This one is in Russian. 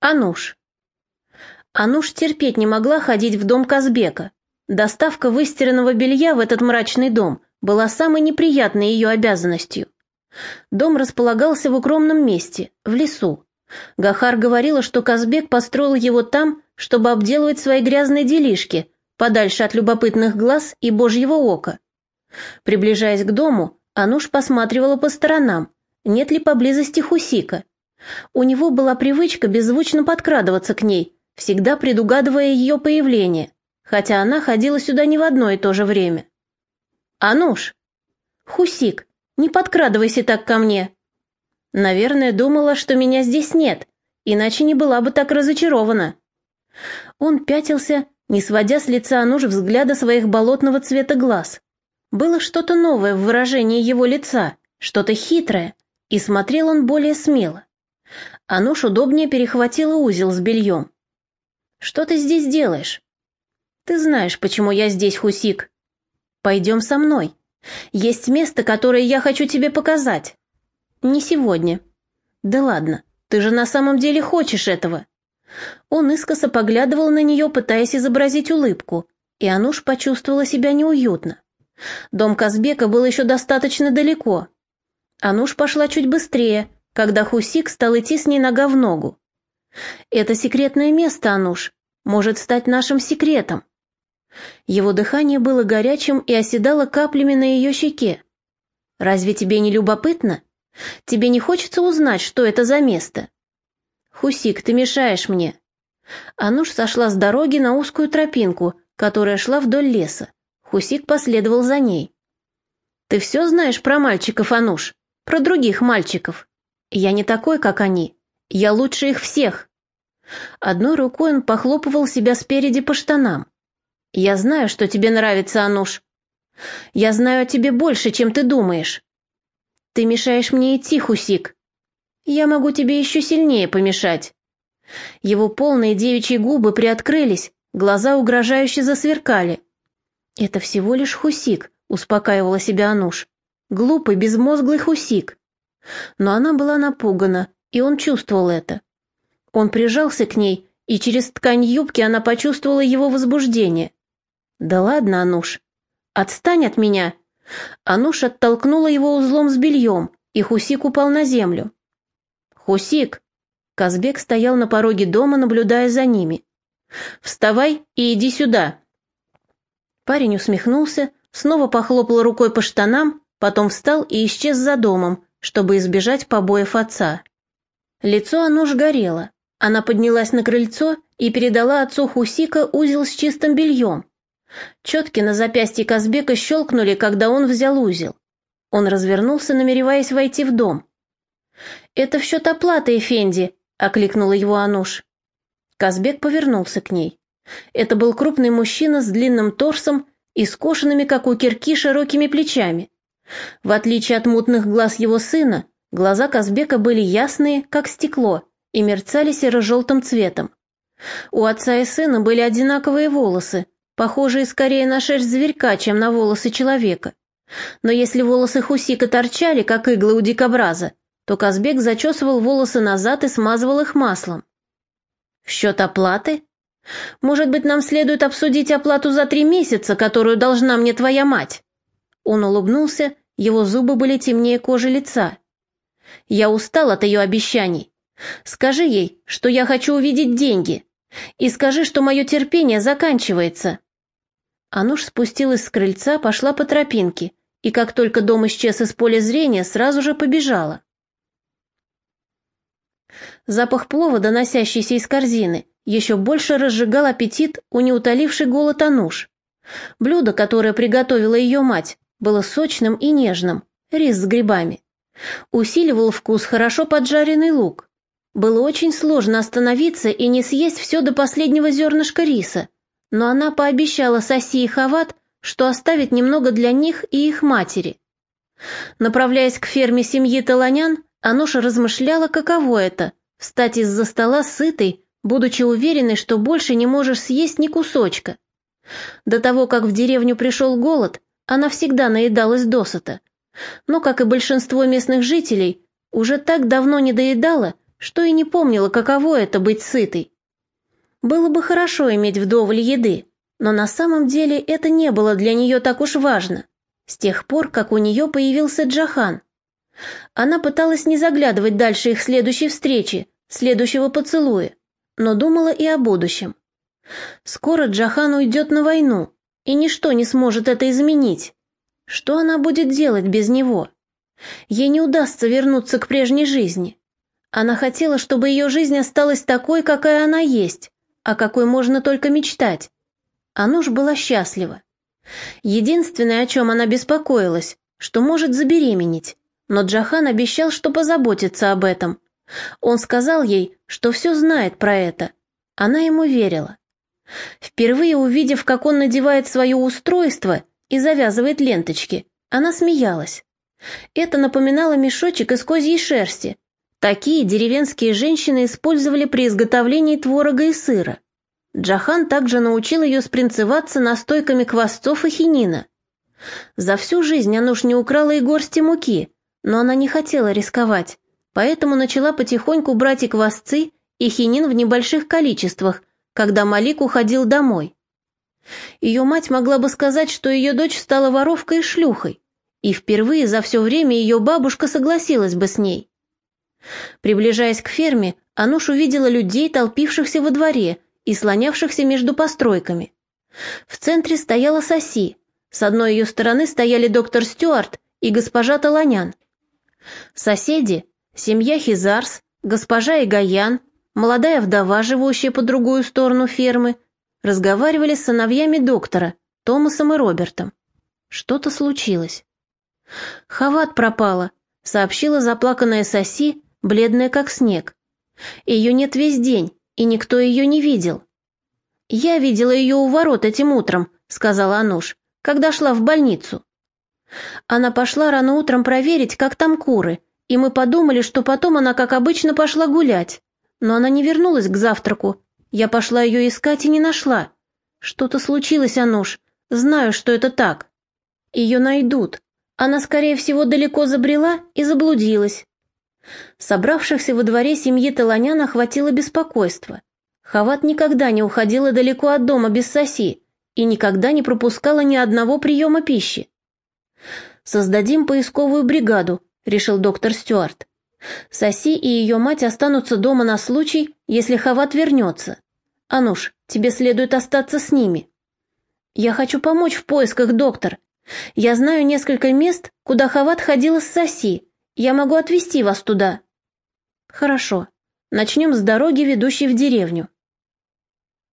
Ануш. Ануш терпеть не могла ходить в дом Казбека. Доставка выстиранного белья в этот мрачный дом была самой неприятной ее обязанностью. Дом располагался в укромном месте, в лесу. Гахар говорила, что Казбек построил его там, чтобы обделывать свои грязные делишки, подальше от любопытных глаз и божьего ока. Приближаясь к дому, Ануш посматривала по сторонам, нет ли поблизости Хусика. У него была привычка беззвучно подкрадываться к ней, всегда предугадывая ее появление, хотя она ходила сюда не в одно и то же время. «Ануш!» «Хусик, не подкрадывайся так ко мне!» «Наверное, думала, что меня здесь нет, иначе не была бы так разочарована». Он пятился, не сводя с лица Ануш взгляда своих болотного цвета глаз. Было что-то новое в выражении его лица, что-то хитрое, и смотрел он более смело. Ануш удобнее перехватила узел с бельем. «Что ты здесь делаешь?» «Ты знаешь, почему я здесь, Хусик. Пойдем со мной. Есть место, которое я хочу тебе показать». «Не сегодня». «Да ладно, ты же на самом деле хочешь этого». Он искоса поглядывал на нее, пытаясь изобразить улыбку, и Ануш почувствовала себя неуютно. Дом Казбека был еще достаточно далеко. Ануш пошла чуть быстрее, когда Хусик стал идти с ней нога в ногу. «Это секретное место, Ануш, может стать нашим секретом». Его дыхание было горячим и оседало каплями на ее щеке. «Разве тебе не любопытно? Тебе не хочется узнать, что это за место?» «Хусик, ты мешаешь мне». Ануш сошла с дороги на узкую тропинку, которая шла вдоль леса. Хусик последовал за ней. «Ты все знаешь про мальчиков, Ануш? Про других мальчиков?» Я не такой, как они. Я лучше их всех. Одной рукой он похлопывал себя спереди по штанам. Я знаю, что тебе нравится, Ануш. Я знаю о тебе больше, чем ты думаешь. Ты мешаешь мне идти, Хусик. Я могу тебе еще сильнее помешать. Его полные девичьи губы приоткрылись, глаза угрожающе засверкали. Это всего лишь Хусик, успокаивала себя Ануш. Глупый, безмозглый Хусик. Но она была напугана, и он чувствовал это. Он прижался к ней, и через ткань юбки она почувствовала его возбуждение. «Да ладно, Ануш, отстань от меня!» Ануш оттолкнула его узлом с бельем, и Хусик упал на землю. «Хусик!» Казбек стоял на пороге дома, наблюдая за ними. «Вставай и иди сюда!» Парень усмехнулся, снова похлопал рукой по штанам, потом встал и исчез за домом, чтобы избежать побоев отца. Лицо Ануш горело. Она поднялась на крыльцо и передала отцу Хусика узел с чистым бельем. Четки на запястье Казбека щелкнули, когда он взял узел. Он развернулся, намереваясь войти в дом. «Это в счет оплаты, Эфенди», — окликнула его Ануш. Казбек повернулся к ней. Это был крупный мужчина с длинным торсом и скошенными, как у кирки, широкими плечами. В отличие от мутных глаз его сына, глаза Казбека были ясные, как стекло, и мерцали серо-желтым цветом. У отца и сына были одинаковые волосы, похожие скорее на шерсть зверька, чем на волосы человека. Но если волосы Хусика торчали, как иглы у дикобраза, то Казбек зачесывал волосы назад и смазывал их маслом. «В счет оплаты? Может быть, нам следует обсудить оплату за три месяца, которую должна мне твоя мать?» Он улыбнулся, его зубы были темнее кожи лица. «Я устал от ее обещаний. Скажи ей, что я хочу увидеть деньги. И скажи, что мое терпение заканчивается». Ануш спустилась с крыльца, пошла по тропинке, и как только дом исчез из поля зрения, сразу же побежала. Запах плова, доносящийся из корзины, еще больше разжигал аппетит у неутолившей голод Ануш. Блюдо, которое приготовила ее мать, было сочным и нежным, рис с грибами. Усиливал вкус хорошо поджаренный лук. Было очень сложно остановиться и не съесть все до последнего зернышка риса, но она пообещала Соси и Хават, что оставит немного для них и их матери. Направляясь к ферме семьи Таланян, Ануша размышляла, каково это – встать из-за стола сытой, будучи уверенной, что больше не можешь съесть ни кусочка. До того, как в деревню пришел голод, она всегда наедалась досыта. Но, как и большинство местных жителей, уже так давно не доедала, что и не помнила, каково это быть сытой. Было бы хорошо иметь вдоволь еды, но на самом деле это не было для нее так уж важно, с тех пор, как у нее появился Джахан. Она пыталась не заглядывать дальше их следующей встречи, следующего поцелуя, но думала и о будущем. Скоро Джахан уйдет на войну, и ничто не сможет это изменить. Что она будет делать без него? Ей не удастся вернуться к прежней жизни. Она хотела, чтобы ее жизнь осталась такой, какая она есть, о какой можно только мечтать. Ануш была счастлива. Единственное, о чем она беспокоилась, что может забеременеть, но Джахан обещал, что позаботится об этом. Он сказал ей, что все знает про это. Она ему верила. Впервые увидев, как он надевает свое устройство и завязывает ленточки, она смеялась. Это напоминало мешочек из козьей шерсти, Такие деревенские женщины использовали при изготовлении творога и сыра. Джахан также научил ее спринцеваться настойками квасцов и хинина. За всю жизнь Ануш не украла и горсти муки, но она не хотела рисковать, поэтому начала потихоньку брать и квасцы, и хинин в небольших количествах, когда Малик уходил домой. Ее мать могла бы сказать, что ее дочь стала воровкой и шлюхой, и впервые за все время ее бабушка согласилась бы с ней. Приближаясь к ферме, Ануш увидела людей, толпившихся во дворе и слонявшихся между постройками. В центре стояла Соси, с одной ее стороны стояли доктор Стюарт и госпожа Таланян. Соседи, семья Хизарс, госпожа Игаян, молодая вдова, живущая по другую сторону фермы, разговаривали с сыновьями доктора, Томасом и Робертом. Что-то случилось. «Хават пропала», — сообщила заплаканная Соси, бледная как снег. Ее нет весь день, и никто ее не видел. «Я видела ее у ворот этим утром», — сказала Ануш, «когда шла в больницу». Она пошла рано утром проверить, как там куры, и мы подумали, что потом она, как обычно, пошла гулять. Но она не вернулась к завтраку. Я пошла ее искать и не нашла. Что-то случилось, Ануш. Знаю, что это так. Ее найдут. Она, скорее всего, далеко забрела и заблудилась. Собравшихся во дворе семьи Таланян охватило беспокойство. Хават никогда не уходила далеко от дома без соси и никогда не пропускала ни одного приема пищи. «Создадим поисковую бригаду», — решил доктор Стюарт. «Соси и ее мать останутся дома на случай, если Хават вернется. Ануш, тебе следует остаться с ними». «Я хочу помочь в поисках, доктор. Я знаю несколько мест, куда Хават ходила с Соси, я могу отвезти вас туда». «Хорошо. Начнем с дороги, ведущей в деревню.